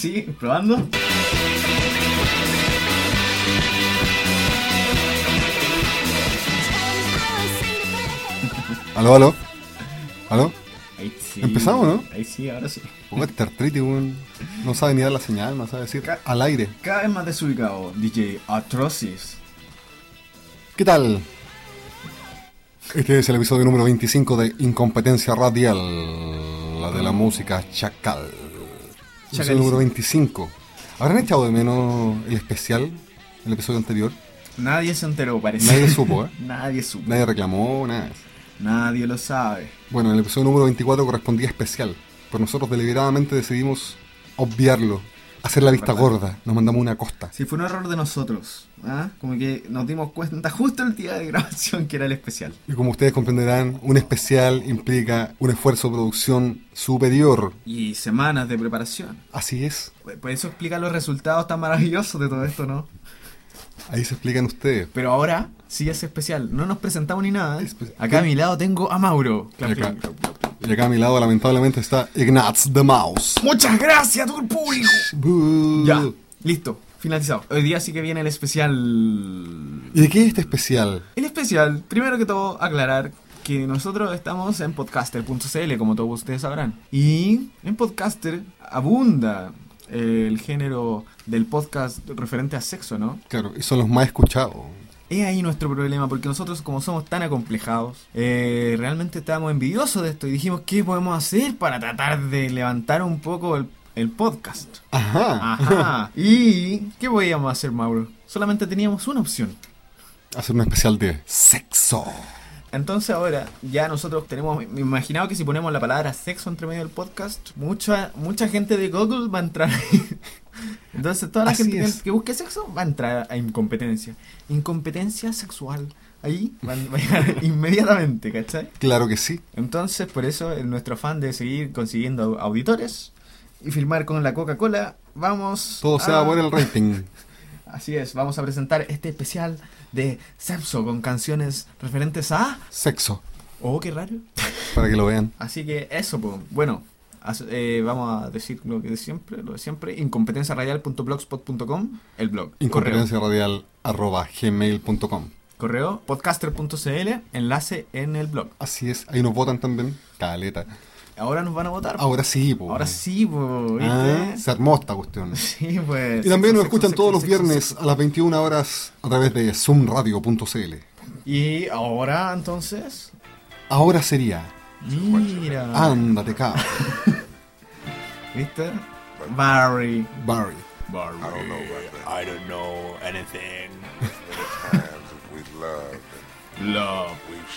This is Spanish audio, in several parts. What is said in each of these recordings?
sí, probando. Aló, aló. ¿Aló? Ahí sí. Empezamos, ¿no? Ahí sí, ahora sí. Oh, este artritis, weón. No sabe ni dar la señal, no sabe decir Ca- al aire. Cada vez más desubicado, DJ Atrocis. ¿Qué tal? Este es el episodio número 25 de Incompetencia Radial, la de la música Chacal. Episodio número 25. ¿Habrán echado de menos el especial, el episodio anterior? Nadie se enteró, parece. Nadie supo, ¿eh? Nadie supo. Nadie reclamó, nada. Nadie lo sabe. Bueno, el episodio número 24 correspondía especial, pero nosotros deliberadamente decidimos obviarlo, hacer la vista ¿Verdad? gorda, nos mandamos una costa. Sí, fue un error de nosotros. ¿ah? Como que nos dimos cuenta justo el día de grabación que era el especial. Y como ustedes comprenderán, un especial implica un esfuerzo de producción superior. Y semanas de preparación. Así es, Por eso explica los resultados tan maravillosos de todo esto, ¿no? Ahí se explican ustedes. Pero ahora sí es especial. No nos presentamos ni nada. ¿eh? Acá a mi lado tengo a Mauro. Y acá, y acá a mi lado lamentablemente está Ignaz the Mouse. Muchas gracias a todo el público. Ya, listo, finalizado. Hoy día sí que viene el especial. ¿Y de qué es este especial? El especial, primero que todo, aclarar que nosotros estamos en podcaster.cl, como todos ustedes sabrán. Y en podcaster abunda el género del podcast referente a sexo, ¿no? Claro, y son los más escuchados. Es ahí nuestro problema, porque nosotros como somos tan acomplejados, eh, realmente estábamos envidiosos de esto y dijimos, ¿qué podemos hacer para tratar de levantar un poco el, el podcast? Ajá. Ajá. ¿Y qué podíamos hacer, Mauro? Solamente teníamos una opción. Hacer un especial de sexo. Entonces ahora ya nosotros tenemos, me imaginaba que si ponemos la palabra sexo entre medio del podcast, mucha mucha gente de Google va a entrar. Entonces toda la Así gente que- es. que busque sexo va a entrar a incompetencia. Incompetencia sexual. Ahí va, va a llegar inmediatamente, ¿cachai? Claro que sí. Entonces por eso en nuestro afán de seguir consiguiendo auditores y filmar con la Coca-Cola, vamos... Todo sea a- por el rating. Así es, vamos a presentar este especial de Sexo con canciones referentes a... Sexo. Oh, qué raro. Para que lo vean. Así que eso, pues. Bueno, eh, vamos a decir lo que de siempre, lo de siempre. Incompetenciaradial.blogspot.com, el blog. Incompetencia radial arroba gmail.com. Correo, correo podcaster.cl, enlace en el blog. Así es, ahí nos votan también. Caleta. Ahora nos van a votar. po. Ahora sí, po. Ahora sí, pues. Ah, se armó esta cuestión. Sí, pues. Y también nos escuchan sexo, todos los viernes a las 21 horas a través de zoomradio.cl. Y ahora, entonces. Ahora sería, Mira. ándate cabra, ¿Viste? Barry. Barry. Barry. I don't know about that. I don't know anything. Times that we loved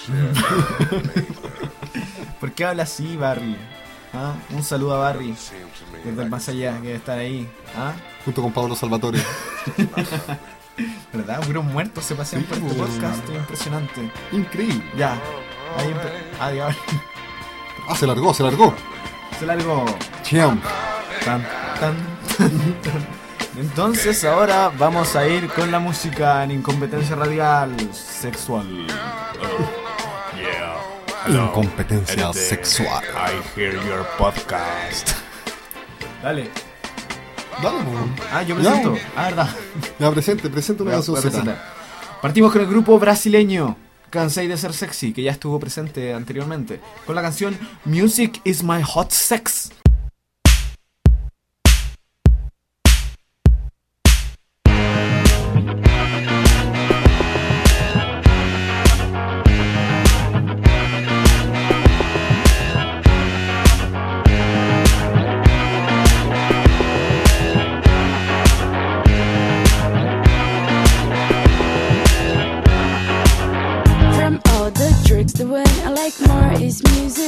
¿Por qué habla así, Barry? ¿Ah? Un saludo a Barry. Desde el más allá, que debe estar ahí. ¿Ah? Junto con Pablo Salvatore. ¿Verdad? Puros muertos se pasean Sí, por este pues. podcast. es Impresionante. Increíble. Ya. Ahí Adiós. Ah, se largó, se largó. Se largó. Chiam. Tan, tan, tan, tan. Entonces ahora vamos a ir con la música en incompetencia radial sexual. Incompetencia sexual. I hear your podcast. Dale. Dale, po. Ah, yo Ya, presento. po. Ah, verdad. Ya, presente, presente una Voy a- voy a cancioncita. presentar. Partimos con el grupo brasileño Cansei de ser sexy, que ya estuvo presente anteriormente, con la canción Music is my hot sex. Like more is music.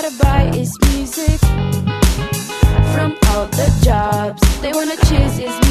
gotta buy is music. From all the jobs, they wanna chase is music.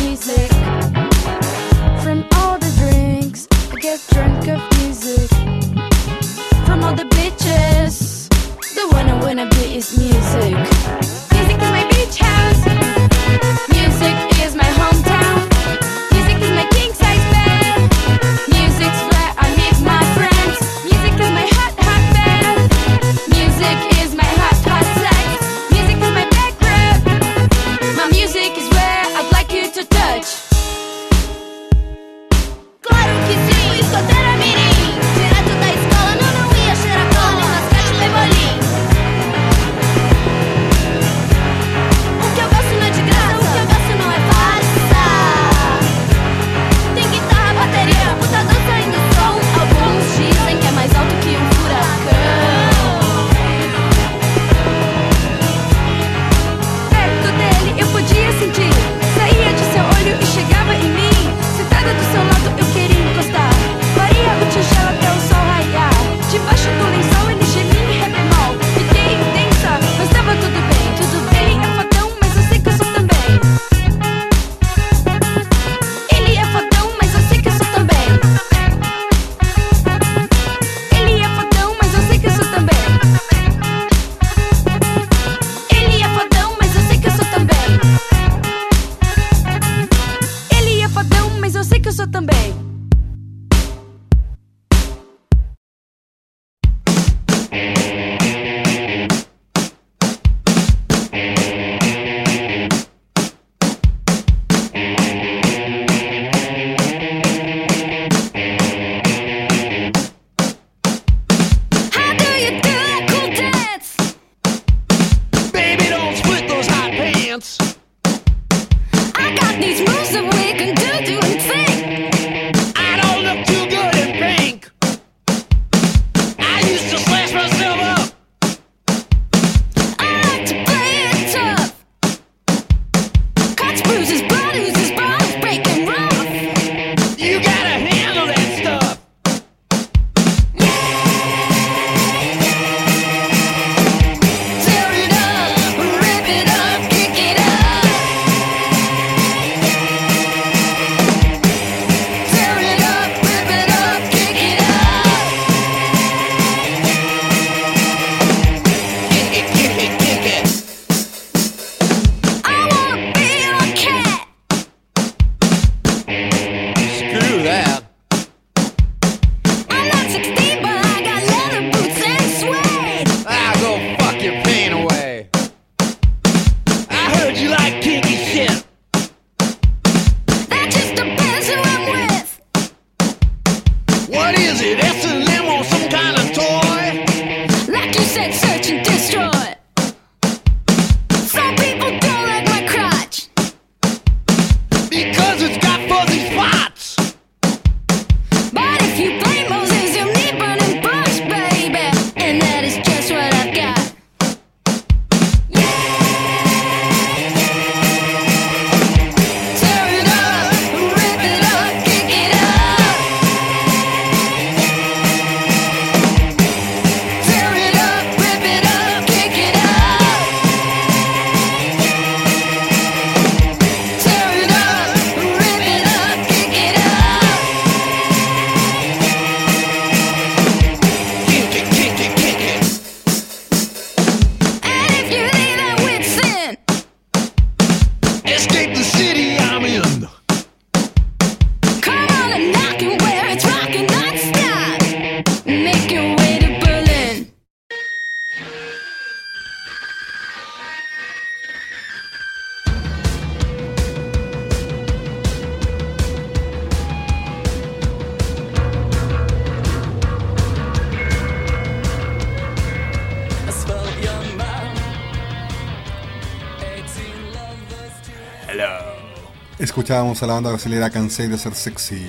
escuchábamos a la banda brasilera Cansei de ser sexy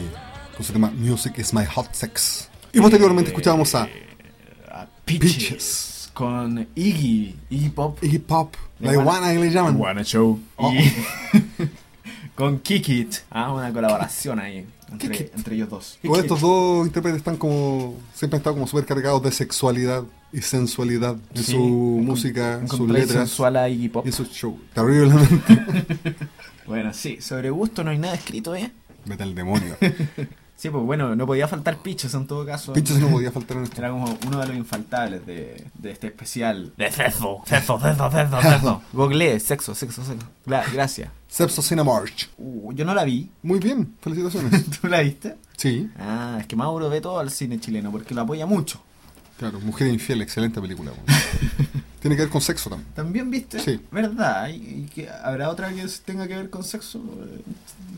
con su tema Music is my hot sex. Y posteriormente eh, escuchábamos a, a Peaches, Peaches, con Iggy, Iggy Pop. Iggy Pop, la iguana que le llaman. Iguana Show. Oh. Y con Kikit, ah, una colaboración ahí. Entre, entre, ellos dos. Estos dos intérpretes están como. Siempre han estado como súper cargados de sexualidad y sensualidad en sí, su música, en sus letras. sensual a Iggy Pop. En su show. Terriblemente. Bueno, sí, sobre gusto no hay nada escrito, ¿eh? Vete al demonio. Sí, pues bueno, no podía faltar Pichos en todo caso. Pinches no podía faltar en esto. Era como uno de los infaltables de, de este especial. De sexo, sexo, sexo, sexo, sexo. Google, sexo, sexo, sexo. Gra- gracias. Sepso Cinemarch. Uh, yo no la vi. Muy bien, felicitaciones. ¿Tú la viste? Sí, Ah, es que Mauro ve todo al cine chileno porque lo apoya mucho. claro. Mujer infiel, excelente película. Tiene que ver con sexo también. ¿También viste? Sí. ¿Verdad? ¿Y, y que habrá otra que tenga que ver con sexo?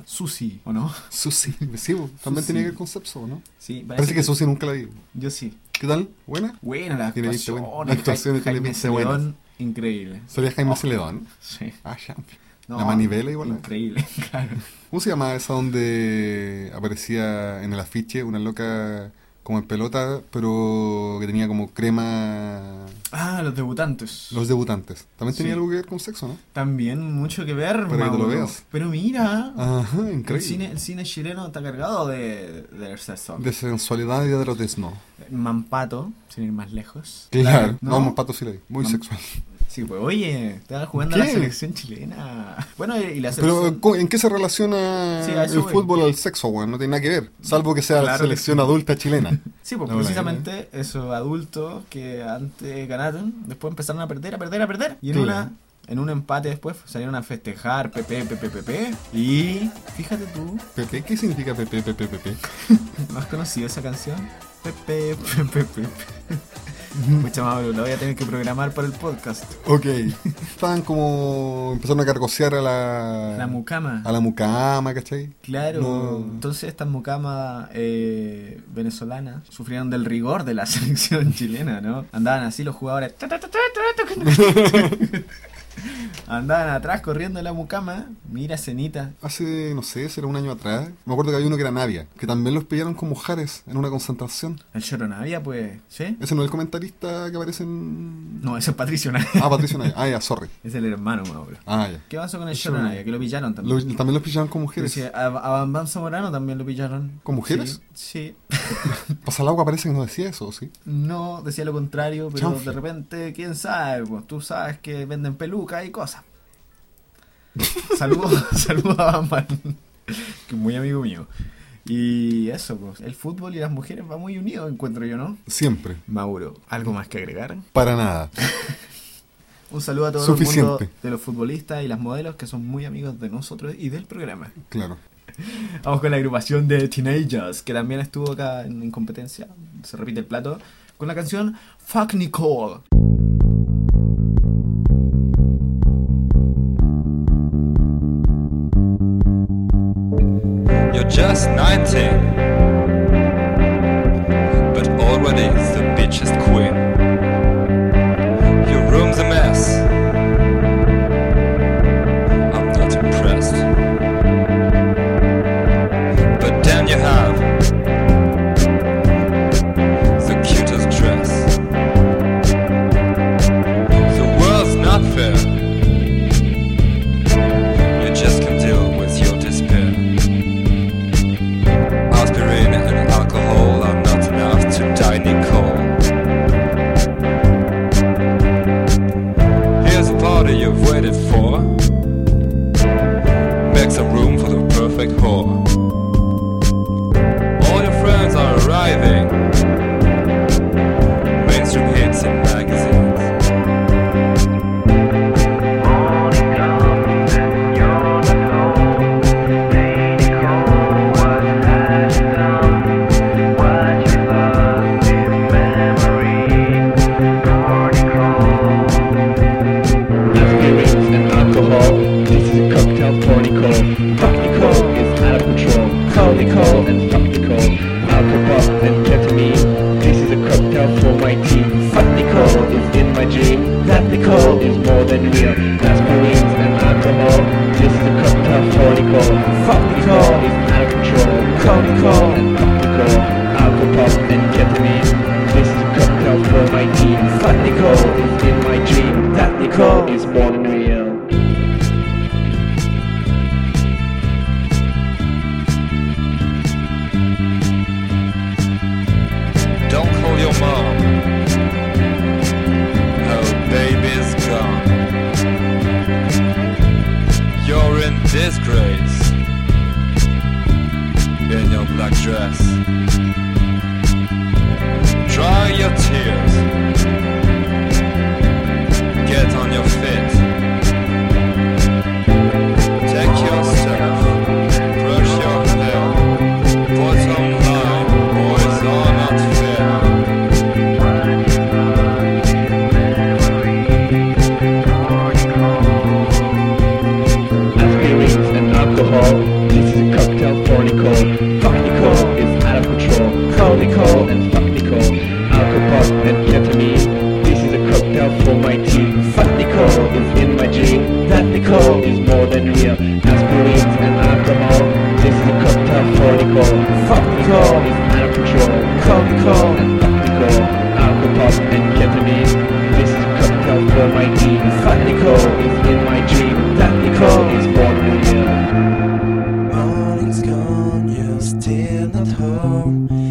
Susi, ¿o no? Susi, sí, bo, también tiene que ver con Sepso, ¿no? Sí, Parece que Susi nunca la vi. Yo sí. ¿Qué tal? ¿Buena? Buena la actuación. La actuación Jaime viste buenas. Celedón, increíble. Salía Jaime Celedón. Sí. Ah, champion. No, la manivela igual. Increíble, claro. ¿Cómo se llama esa donde aparecía en el afiche una loca como en pelota, pero que tenía como crema... Ah, los debutantes. Los debutantes. También tenía Sí. algo que ver con sexo, ¿no? También mucho que ver, Para que te lo veas. Pero mira, Ajá, el, increíble. cine, el cine chileno está cargado de, de sexo. De sensualidad y de erotismo. Mampato, sin ir más lejos. Claro. ¿No? No, más pato sí vi. Muy sexual. Sí, pues oye, estaba jugando a la selección chilena. Bueno, y la Pero, selección... ¿cómo- ¿en qué se relaciona Sí, el voy. fútbol al sexo, weón? No tiene nada que ver. Salvo que sea la Claro selección sí. adulta chilena. Sí, pues No, precisamente esos adultos que antes ganaron, después empezaron a perder, a perder, a perder. Y en una en un empate después salieron a festejar, Pepe, Pepe, Pepe. Y fíjate tú, Pepe, ¿qué significa Pepe, Pepe, Pepe? ¿no has conocido esa canción? Pepe, Pepe, Pepe. Mucha más, la voy a tener que programar para el podcast. Ok. Estaban como empezando a cargosear a la... La mucama. A la mucama, ¿cachai? Claro, No. entonces estas mucamas eh, venezolanas sufrieron del rigor de la selección chilena, ¿no? Andaban así los jugadores. Andaban atrás corriendo la mucama. Mira, cenita. Hace, no sé, será un año atrás. Me acuerdo que había uno que era Navia, que también los pillaron con mujeres en una concentración. El Choronavia, pues, ¿sí? Ese no es el comentarista que aparece en... No, ese es Patricio Navia. Ah, Patricio Navia. Ah, ya, sorry. Es el hermano, Mauro. Ah, ya. ¿Qué pasó con el Eso- Choronavia? Que lo pillaron también. Lo- también los pillaron con mujeres. sí, a, a Bambam Zamorano también lo pillaron. ¿Con mujeres? Sí. Pasa el agua parece que no decía eso, ¿sí? No, decía lo contrario, pero Chanfle. de repente, quién sabe, pues tú sabes que venden pelucas y cosas. Saludos, saludos a Bambam, que es muy amigo mío. Y eso, pues, el fútbol y las mujeres va muy unido, encuentro yo, ¿no? Siempre. Mauro, ¿algo más que agregar? Para nada. Un saludo a todo el mundo Suficiente. de los futbolistas y las modelos que son muy amigos de nosotros y del programa. Claro. Vamos con la agrupación de Teenagers, que también estuvo acá en competencia. Se repite el plato. Con la canción Fuck Nicole. in at home.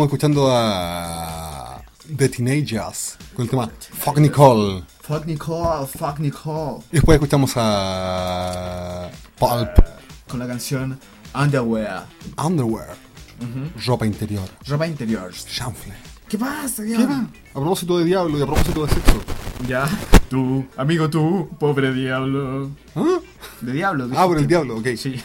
estábamos escuchando a The Teenagers con el tema Fuck Nicole. Fuck Nicole, fuck Nicole. Y después escuchamos a Pulp. Con la canción Underwear. Underwear. Ropa interior. Ropa interior. Chanfle. ¿Qué pasa, Diablo? ¿Qué va? A propósito de Diablo y a propósito de sexo. Ya. Tú, amigo tú, pobre Diablo. ¿Ah? De Diablo. De ah, por el Diablo, ok. Sí.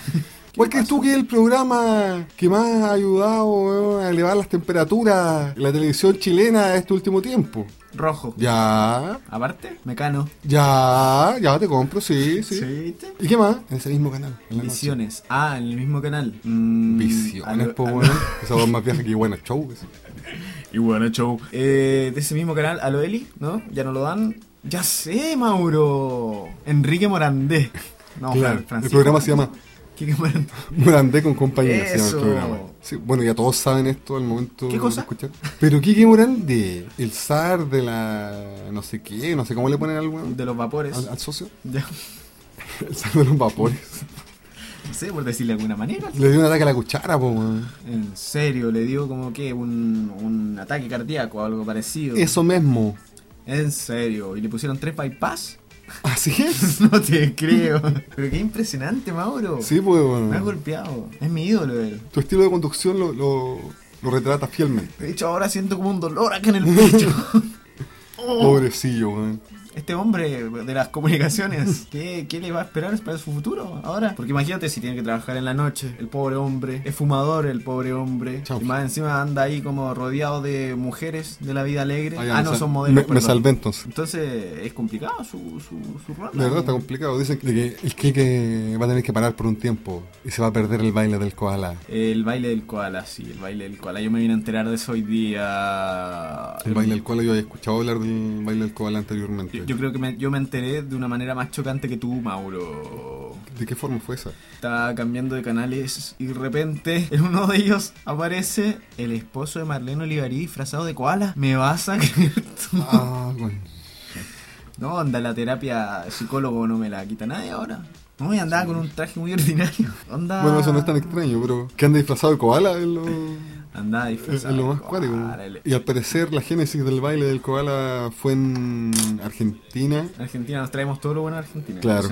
¿Cuál crees tú que es el programa que más ha ayudado a elevar las temperaturas en la televisión chilena este último tiempo? Rojo. Ya, Aparte, Mecano. ya, ya te compro, sí, sí. ¿viste? ¿Y qué más? En ese mismo canal. en. Visiones. Ah, en el mismo canal. Mm, Visiones, po, weón. Esa voz más vieja que buena show. ese. Y bueno, show. Eh, de ese mismo canal, a lo Eli, ¿no? Ya no lo dan. Ya sé, Mauro. Enrique Morandé. No, Claro, Fran- el Francisco. programa se llama Quique Morandé. Morandé con compañía. Se llama Eso. el programa. Sí, bueno, ya todos saben esto al momento ¿Qué cosa? de escuchar. Pero Kike Morandé, el zar de la. no sé qué, no sé cómo le ponen al, weón, De los vapores. al, al socio. Ya. El zar de los vapores. No sé, por decirle de alguna manera. Le dio un ataque a la cuchara, po. En serio, le dio como que un, un ataque cardíaco o algo parecido. Eso mismo. En serio. ¿Y le pusieron tres bypass? Así es. No te creo. Pero qué impresionante, Mauro. Sí, pues, Me ha weón. golpeado. Es mi ídolo él. Tu estilo de conducción lo, lo, lo retrata fielmente. De hecho, ahora siento como un dolor acá en el pecho. Oh. Pobrecillo, weón. Este hombre de las comunicaciones, ¿qué, ¿qué le va a esperar para su futuro ahora? Porque imagínate si tiene que trabajar en la noche, el pobre hombre, es fumador el pobre hombre, Chao. y más encima anda ahí como rodeado de mujeres de la vida alegre. Ah, Ah, no, son modelos. Me, me salvé entonces. Entonces es complicado su, su, su rol. De verdad está complicado. Dicen que que el Kike va a tener que parar por un tiempo y se va a perder el baile del koala. El baile del koala, sí, el baile del koala. Yo me vine a enterar de eso hoy día. El baile del koala, yo había escuchado hablar del baile del koala anteriormente. Yo, yo creo que me- yo me enteré de una manera más chocante que tú, Mauro. ¿De qué forma fue esa? Estaba cambiando de canales y de repente en uno de ellos aparece el esposo de Marlene Olivarí disfrazado de koala. ¿Me vas a creer tú? Ah, bueno. No, anda, la terapia psicólogo no me la quita nadie ahora. No, y andaba con un traje muy ordinario. Onda... Bueno, eso no es tan extraño, pero que ande disfrazado de koala es lo, Andaba disfrazado. es lo más cuático. Y al parecer la génesis del baile del koala fue en Argentina. Argentina, nos traemos todo lo bueno a Argentina. Claro.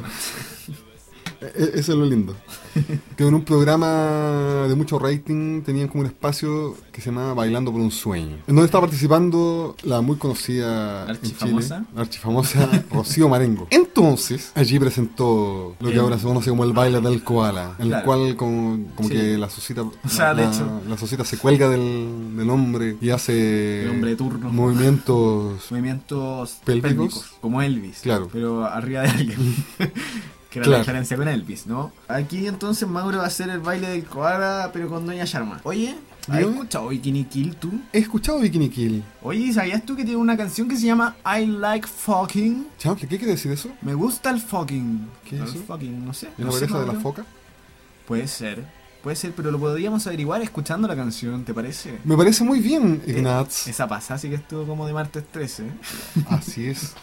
E- Eso es lo lindo. Que en un programa de mucho rating tenían como un espacio que se llamaba Bailando por un sueño. En donde estaba participando la muy conocida en Chile, Archifamosa. archifamosa Rocío Marengo. Entonces, allí presentó lo que ahora se conoce como el baile del koala, en el Claro. cual como, como Sí. que la socita, sea, de la, hecho. la socita se cuelga del, del hombre y hace El hombre de turno. movimientos Movimientos Pélvicos. pélvicos, como Elvis. Claro. Pero arriba de alguien. que era Claro. la diferencia con Elvis, ¿no? Aquí entonces Mauro va a hacer el baile del koala, pero con Doña Sharma. Oye, ¿has escuchado Bikini Kill tú? He escuchado Bikini Kill. Oye, ¿sabías tú que tiene una canción que se llama I Like Fucking? Chanfle, ¿qué quiere decir eso? Me gusta el fucking. ¿Qué es El eso? fucking, no sé. ¿Es la no sé, pareja de la foca? Puede ser. Puede ser, pero lo podríamos averiguar escuchando la canción, ¿te parece? Me parece muy bien, Eh, Ignatz. esa pasada sí que estuvo como de martes 13. ¿eh? Así es.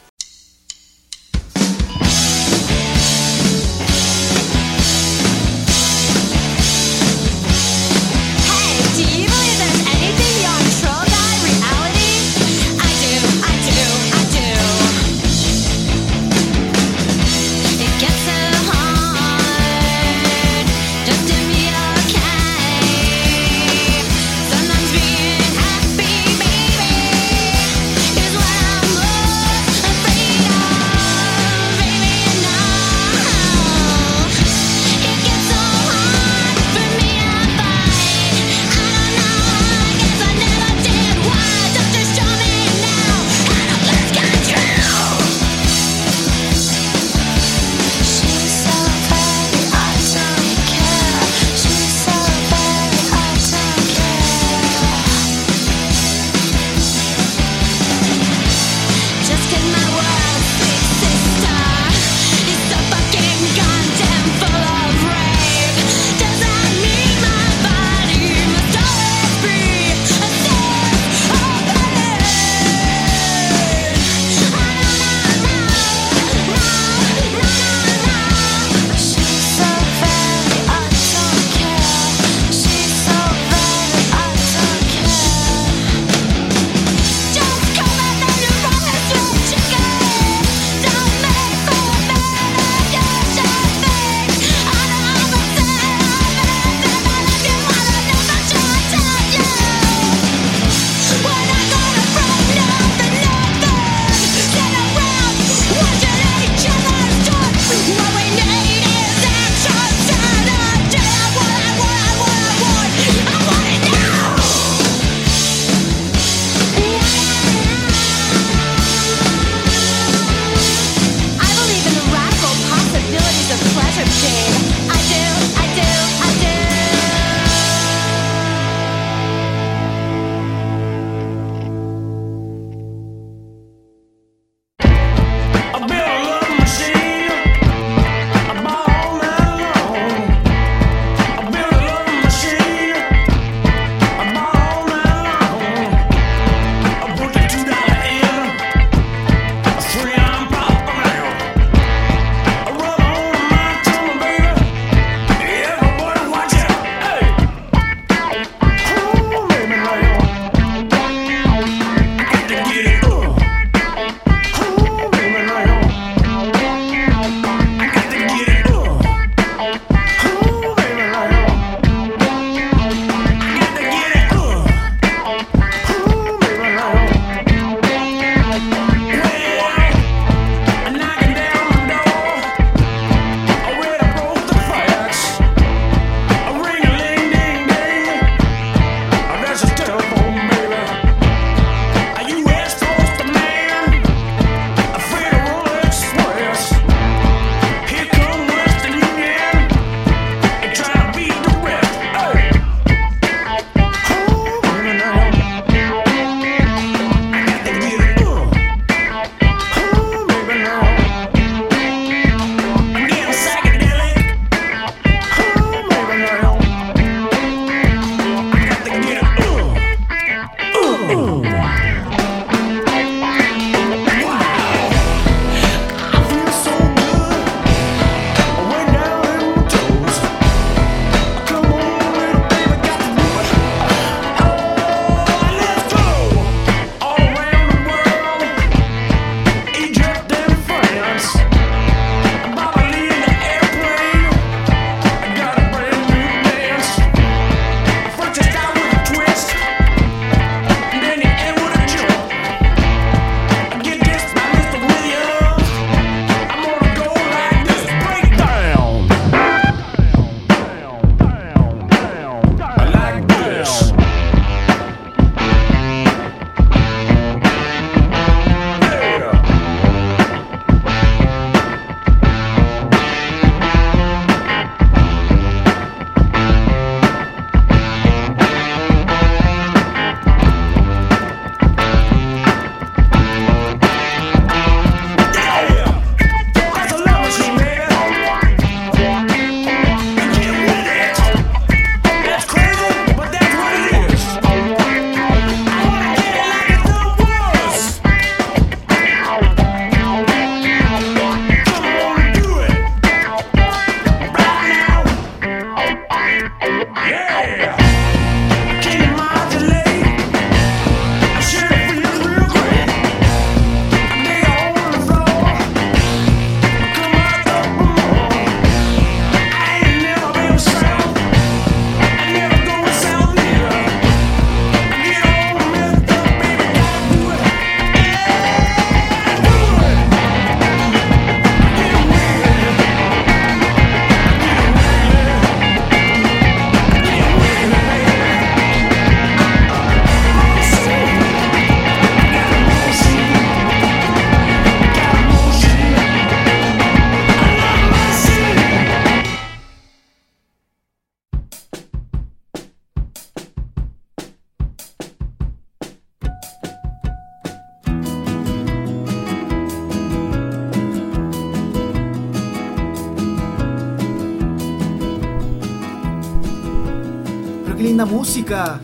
Música.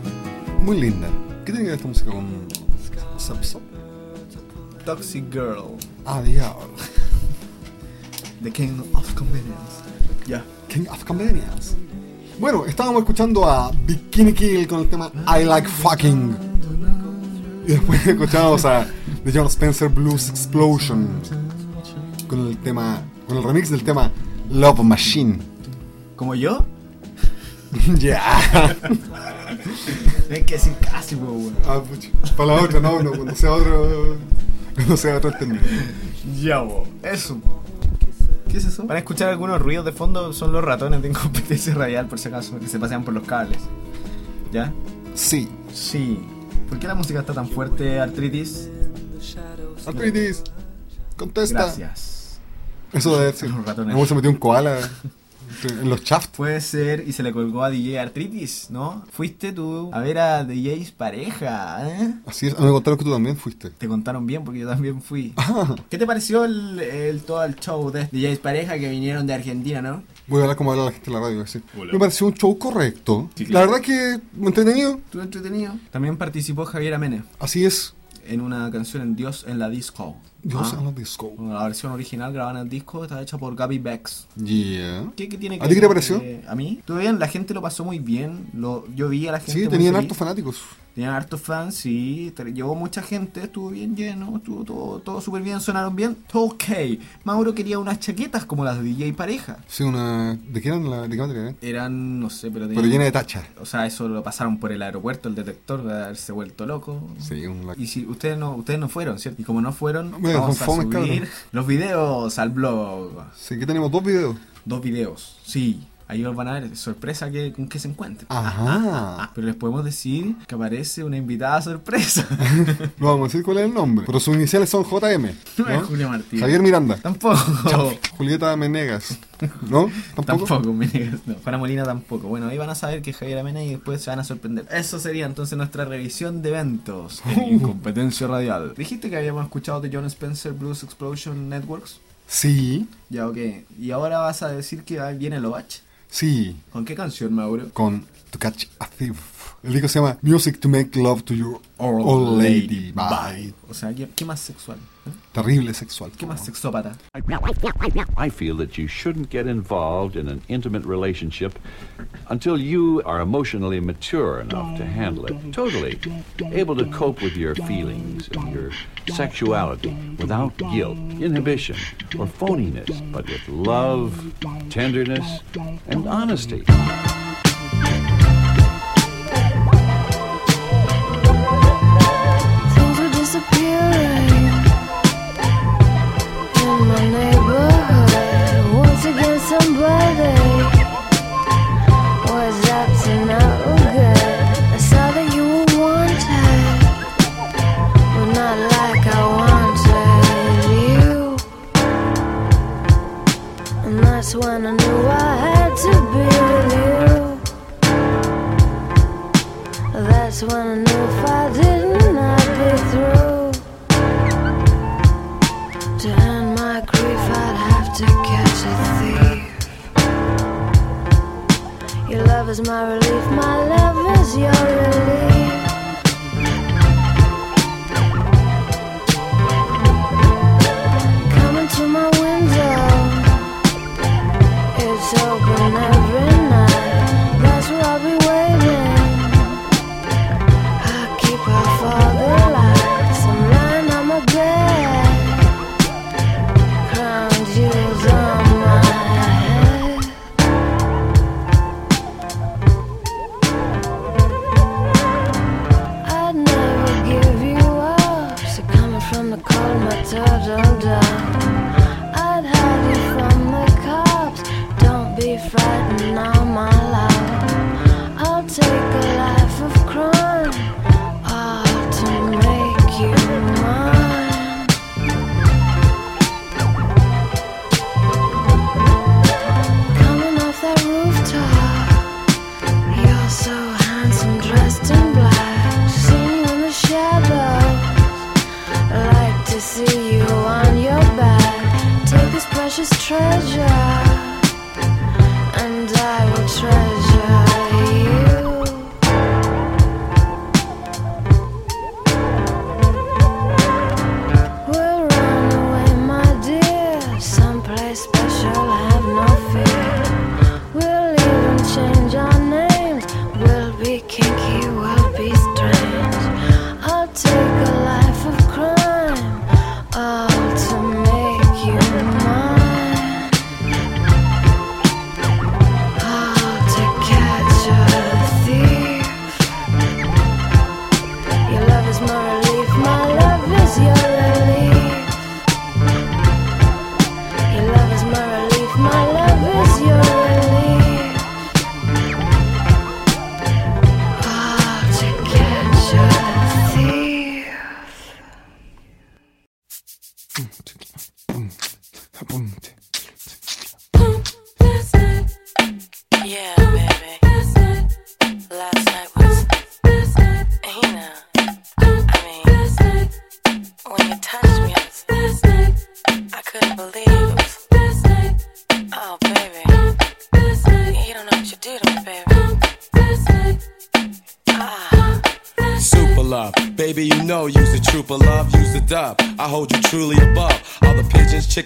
Muy linda. ¿Qué tiene que ver esta música con sexo? Toxic Girl, Ah, diablo. The King of Convenience. Ya. King of Convenience. Bueno, estábamos escuchando a Bikini Kill con el tema I Like Fucking. Y después escuchamos a The John Spencer Blues Explosion con el tema, con el remix del tema Love Machine. ¿Como yo? Ya. Hay que decir casi, po, weón. Ah, pucha. Para la otra, no, no, cuando sea otro. Cuando sea otro entendido. Ya, bo. Eso. ¿Qué es eso? Para escuchar algunos ruidos de fondo son los ratones de incompetencia radial, por si acaso, que se pasean por los cables. ¿Ya? Sí. Sí. ¿Por qué la música está tan fuerte, Artritis? Artritis, contesta. Gracias. Eso debe ser. Los ratones. ¿Cómo se metió un koala en los shafts? Puede ser, y se le colgó a DJ Artritis, ¿no? Fuiste tú a ver a DJs pareja, ¿eh? Así es. Me contaron que tú también fuiste. Te contaron bien porque yo también fui. Ah, ¿Qué te pareció el, el- todo el show de DJs pareja que vinieron de Argentina, no? voy a hablar como habla la gente en la radio. así. Me pareció un show correcto. Sí, La verdad que entretenido. Estuvo entretenido. También participó Javier Amene Así es. En una canción en Dios en la disco. Dios Ah. en la disco. La versión original grabada en el disco está hecha por Gaby Bex. Yeah. ¿Qué, qué tiene ¿A que ti qué te pareció? eh, a mí. Estuvo bien, la gente lo pasó muy bien. Lo, yo vi a la gente. Sí, muy tenían hartos fanáticos. Tenían hartos fans, sí. te- Llegó mucha gente, estuvo bien lleno, estuvo todo, todo súper bien, sonaron bien. Todo ok. Mauro quería unas chaquetas como las de DJ Pareja. Sí, una. ¿De qué eran la, de qué materia eran? Eran, no sé, pero Pero tenían- llena de tachas. O sea, eso lo pasaron por el aeropuerto, el detector de haberse vuelto loco. Sí, un Y si ustedes no, ustedes no fueron, ¿cierto? Y como no fueron, vamos a subir cabrón. los videos al blog. Sí, que tenemos dos videos. Dos videos, sí. Ahí van a ver, sorpresa que, con que se encuentren. Ajá. Pero les podemos decir que aparece una invitada sorpresa. No vamos a decir cuál es el nombre. Pero sus iniciales son JM. No es ¿no? Julia Martínez. Javier Miranda. Tampoco. Julieta Menegas. ¿No? ¿Tampoco? Tampoco, me niegas. no, Juana Molina tampoco. Bueno, ahí van a saber que es Javier Amena y después se van a sorprender. Eso sería entonces nuestra revisión de eventos en Incompetencia Radial. Dijiste que habíamos escuchado de John Spencer Blues Explosion Networks. Sí, Ya, ok. Y ahora vas a decir que viene Lovach. Sí. ¿Con qué canción, Mauro? Con To Catch a Thief. El disco se llama Music to Make Love to Your Old Old Lady. Bye. O sea, ¿qué, qué más sexual? ¿eh? Terrible sexual. ¿Qué más sexópata? I feel that you shouldn't get involved in an intimate relationship until you are emotionally mature enough to handle it totally, able to cope with your feelings and your sexuality without guilt, inhibition, or phoniness, but with love, tenderness, and honesty.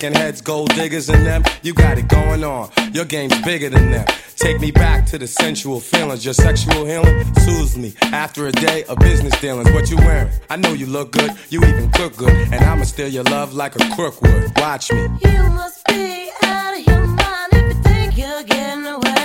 Chicken heads, gold diggers, in them. You got it going on, your game's bigger than them. Take me back to the sensual feelings, your sexual healing soothes me after a day of business dealings. What you wearing? I know you look good, you even cook good, and I'ma steal your love like a crook would. Watch me. You must be out of your mind if you think you're getting away.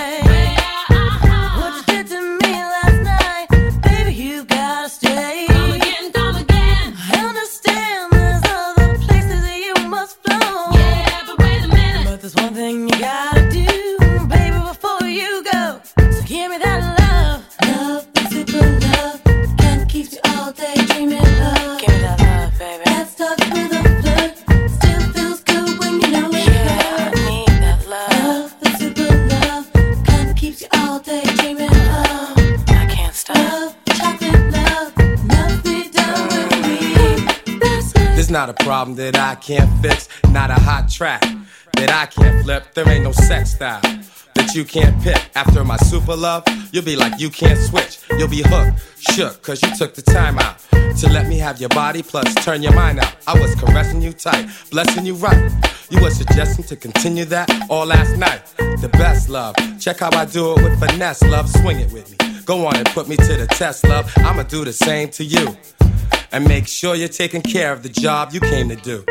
Not a problem that I can't fix, not a hot track that I can't flip. There ain't no sex style that you can't pick. After my super love, you'll be like you can't switch. You'll be hooked, shook, cause you took the time out to let me have your body plus turn your mind out. I was caressing you tight, blessing you right. You were suggesting to continue that all last night. The best love. Check how I do it with finesse, love. Swing it with me. Go on and put me to the test, love. I'ma do the same to you. And make sure you're taking care of the job you came to do.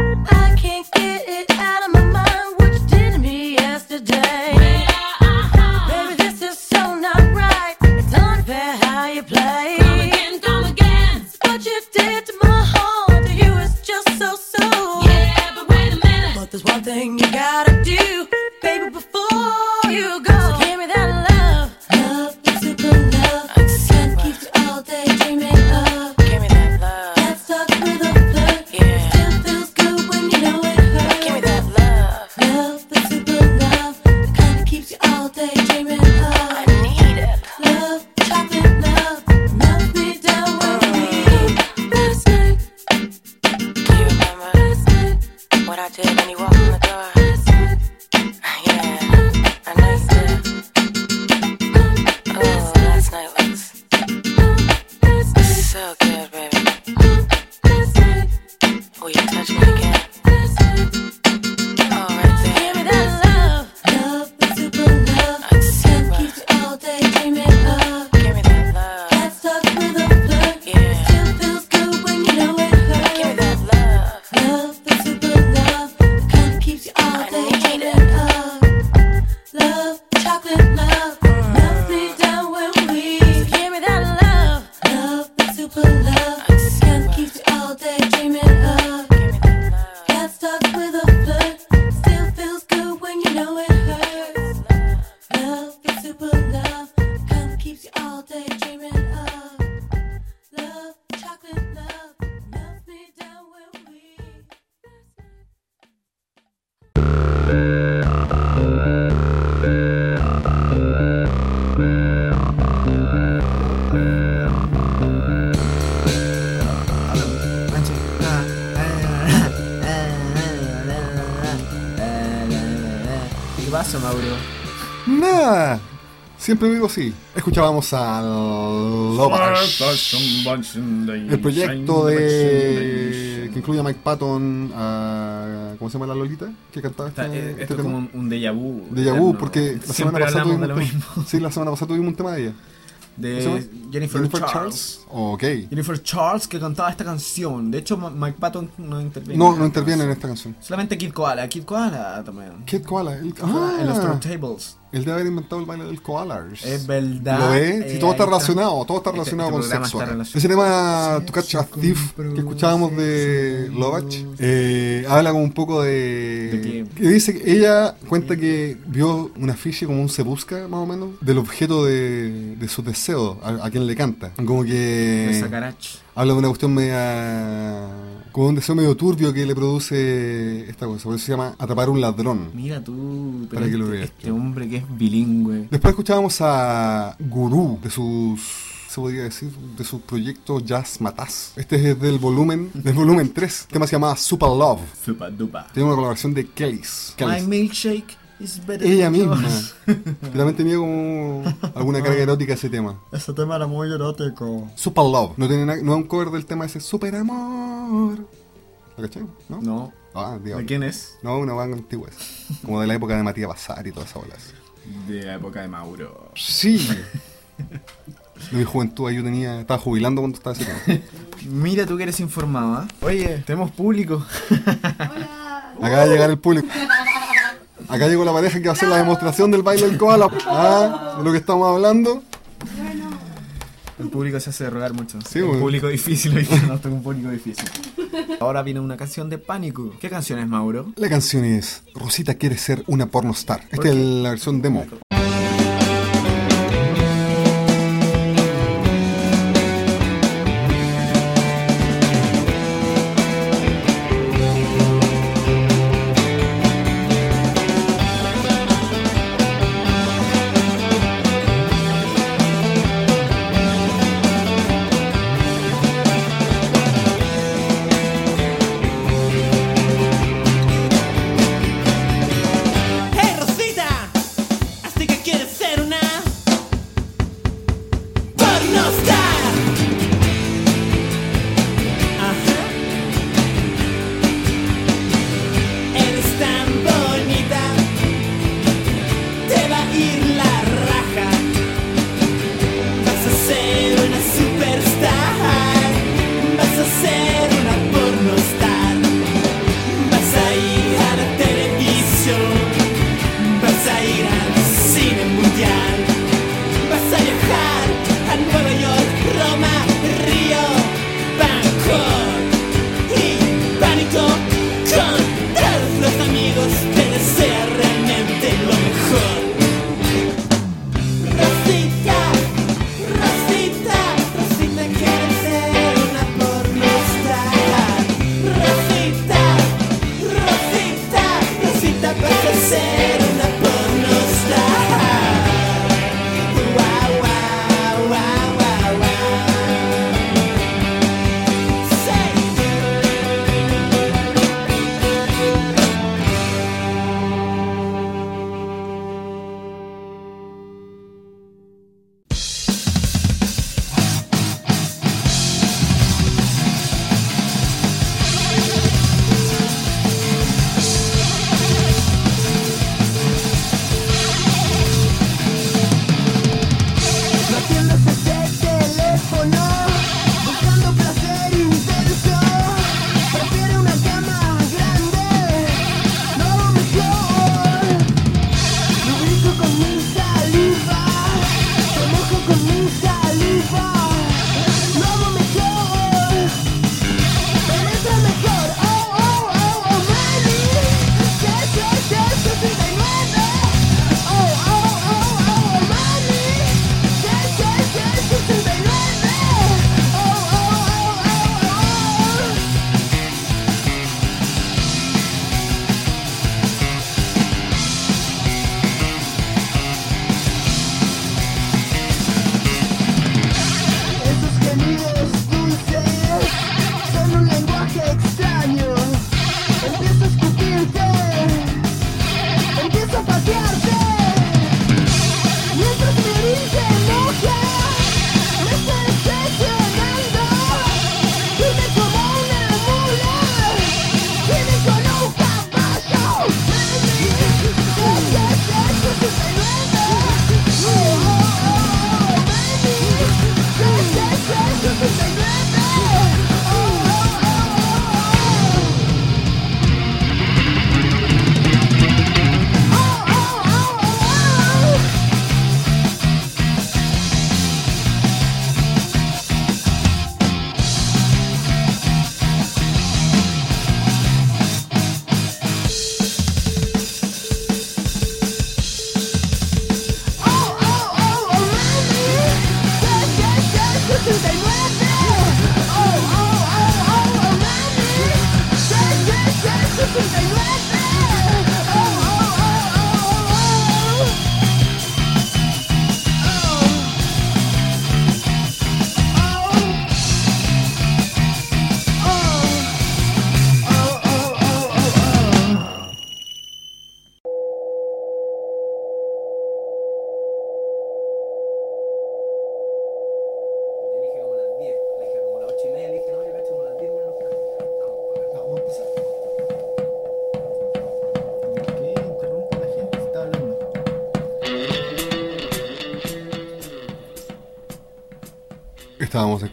Siempre digo sí. Escuchábamos al Lovash. El proyecto de que incluye a Mike Patton, a ¿cómo se llama la Lolita? Que cantaba este, Está- eh, este esto tema? como un, un déjà vu. Déjà vu, porque la semana pasada tuvimos, lo mismo. sí, la semana pasada tuvimos un tema de ella. ¿Cómo se De? Jennifer, Charles. Ok. Jennifer Charles que cantaba esta canción. De hecho, Mike Patton no interviene. No, no interviene en esta canción. Solamente Kid Koala. Kid Koala también. Kid Koala. El, Ah, en los ah, turntables. El de haber inventado el baile del koala. Es verdad. ¿Lo ves? Si Eh, todo está relacionado, todo está Este- relacionado este con programa sexo. acá. Ese tema To Catch a Thief que escuchábamos de Lovach eh, habla como un poco de. ¿De que dice que ella cuenta que vio un afiche como un se busca, más o menos, del objeto de, de sus deseos, a, a quien le canta. Como De que. Sacarach. Habla de una cuestión media. como un deseo medio turbio que le produce esta cosa. Por eso se llama Atrapar un ladrón. Mira tú, pero Para que lo este, veas. este hombre que es bilingüe. Después escuchábamos a Gurú de sus se podría decir de sus proyectos Jazz Mataz. Este es del volumen del volumen 3. El tema se llama Super Love. Super dupa. Tiene una colaboración de Kellys. My milkshake Ella misma. Que también tenía como alguna carga erótica ese tema. Ese tema era muy erótico. Super Love. No, tiene nada- no es un cover del tema ese Super Amor. ¿Lo cachai? ¿No? No. Ah. ¿De quién es? No, una banda antigua. esa. Como de la época de Matías Bazar y todas esas bolas. De la época de Mauro. Sí. De mi juventud, ahí yo tenía. Estaba jubilando cuando estaba ese tema. Mira tú que eres informado, ¿ah? Oye, tenemos público. Acaba de llegar el público. Acá llegó la pareja que va a hacer la demostración del baile del koala. Ah, de lo que estamos hablando. El público se hace rogar mucho. Sí, un bueno. público difícil, hoy no tengo un público difícil. Ahora viene una canción de pánico. ¿Qué canción es, Mauro? La canción es Rosita quiere ser una pornostar. Esta es la versión demo.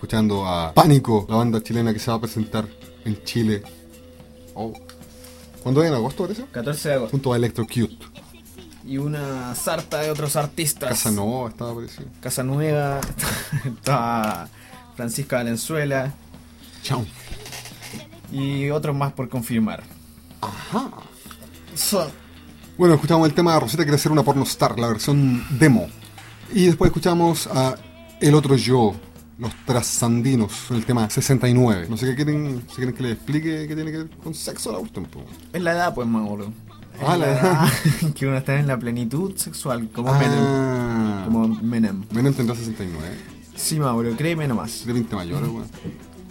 Escuchando a Pánico, la banda chilena que se va a presentar en Chile. Oh. ¿Cuándo es? ¿En agosto parece? 14 de agosto. Junto a Electrocute. Y una sarta de otros artistas. Casanova estaba parecido. Casanueva. Está Francisca Valenzuela. Chao. Y otros más por confirmar. Ajá. So- Bueno, escuchamos el tema Rosetta quiere ser una pornostar, la versión demo. Y después escuchamos a El Otro Yo, los trasandinos, el tema 69. No sé qué quieren, si quieren que les explique qué tiene que ver con sexo la po. es la edad, pues, Mauro. Es Ah, la edad. que uno está en la plenitud sexual, como Ah. Menem. Como Menem. Menem tendrá 69. Sí, Mauro, créeme nomás. De 20 mayores, weón.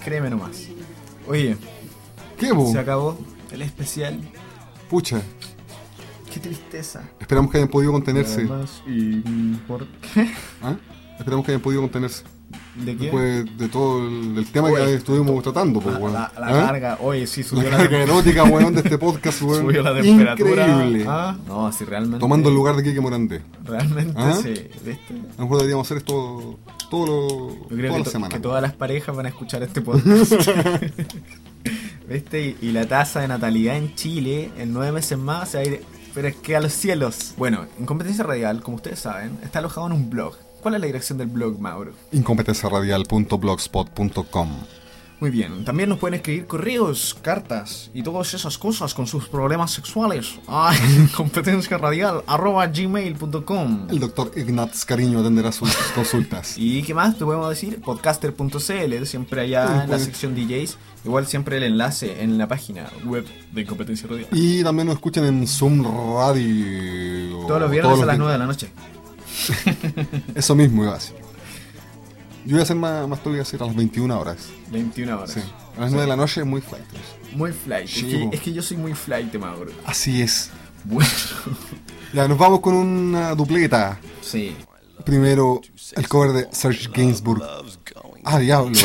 Créeme nomás. Oye, ¿Qué, bo? se acabó el especial. Pucha, Qué tristeza. esperamos que hayan podido contenerse. Además, ¿Y por qué? ¿Ah? Esperamos que hayan podido contenerse. ¿De qué? De todo el, tema Oye. que estuvimos tratando, La, weón. la- la ¿Ah? carga, oye, sí, La subió la, carga erótica, weón, de este podcast, weón. Subió la temperatura. Increíble. Ah, no, sí, realmente. Tomando el lugar de Kike Morandé. Realmente, ¿Ah? sí. ¿Viste? A lo mejor deberíamos hacer esto todo lo, Yo creo toda que, la semana. que todas las parejas van a escuchar este podcast. ¿Viste? Y, y la tasa de natalidad en Chile en nueve meses más se va a ir, pero es que a los cielos. Bueno, en competencia radial, como ustedes saben, está alojado en un blog. ¿Cuál es la dirección del blog, Mauro? Incompetenciaradial.blogspot.com Muy bien, también nos pueden escribir correos, cartas y todas esas cosas con sus problemas sexuales a competenciaradial.gmail.com El doctor Ignaz Cariño atenderá sus consultas. ¿Y qué más te podemos decir? Podcaster.cl, siempre allá en la pues. sección DJs. Igual siempre el enlace en la página web de Incompetencia Radial. Y también nos escuchan en Zoom Radio. Todos los viernes a las di- 9 de la noche. Eso mismo iba a decir. Yo voy a hacer más, más voy a hacer a las 21 horas. 21 horas. Sí. A las 9 de la noche es muy flight. Muy flight. Sí, es, que, es que yo soy muy flight, Mauro. Así es. Bueno. Ya, nos vamos con una dupleta. Sí. Primero, el cover de Serge Gainsbourg. Ah, diablo.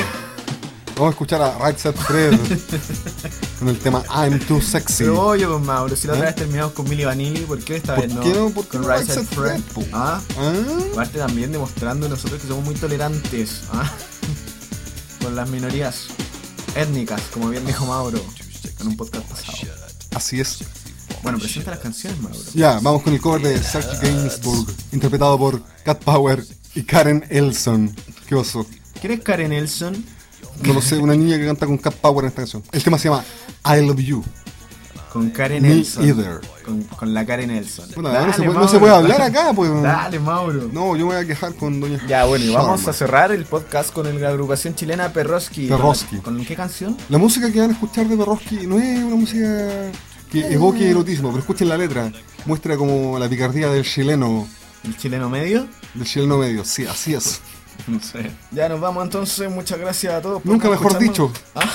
Vamos a escuchar a Right Set Fred con el tema I'm Too Sexy. Pero oye, don Mauro, si la otra ¿Eh? vez terminamos con Milli Vanilli, ¿por qué esta ¿Por vez no? qué no? ¿Por qué con no Right Said Fred. Fred? Ah, Ah, aparte también demostrando nosotros que somos muy tolerantes. ¿ah? Con las minorías étnicas, como bien dijo Mauro en un podcast pasado. así es. Bueno, presenta las canciones, Mauro. Ya, vamos con el cover de Serge Gainsbourg, interpretado por Cat Power y Karen Elson. ¿Qué pasó? ¿Quién es Karen Elson? No lo sé, una niña que canta con Cat Power en esta canción. El tema se llama I Love You. Con Karen Me Elson. either. Con, con la Karen Elson. Bueno, Dale, no, se puede, no Mauro. se puede hablar acá, pues. Dale, Mauro. No, yo me voy a quejar con Doña Ya, bueno, y vamos Sharma. a cerrar el podcast con la agrupación chilena Perroski. Perroski. ¿Con, qué canción? La música que van a escuchar de Perroski no es una música que evoque erotismo, pero escuchen la letra. Muestra como la picardía del chileno. ¿El chileno medio? Del chileno medio, sí, así es. No sé. Ya nos vamos entonces. Muchas gracias a todos. por Nunca mejor dicho. Ah.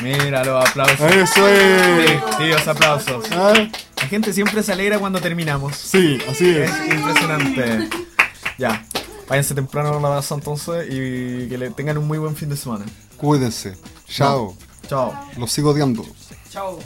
Mira los aplausos. Eso es. Los aplausos. Ah, La gente siempre se alegra cuando terminamos. Sí, así es. Es impresionante. Ya. Váyanse temprano a la casa entonces y que le tengan un muy buen fin de semana. Cuídense. Chao. Chao. Los sigo odiando. Chao.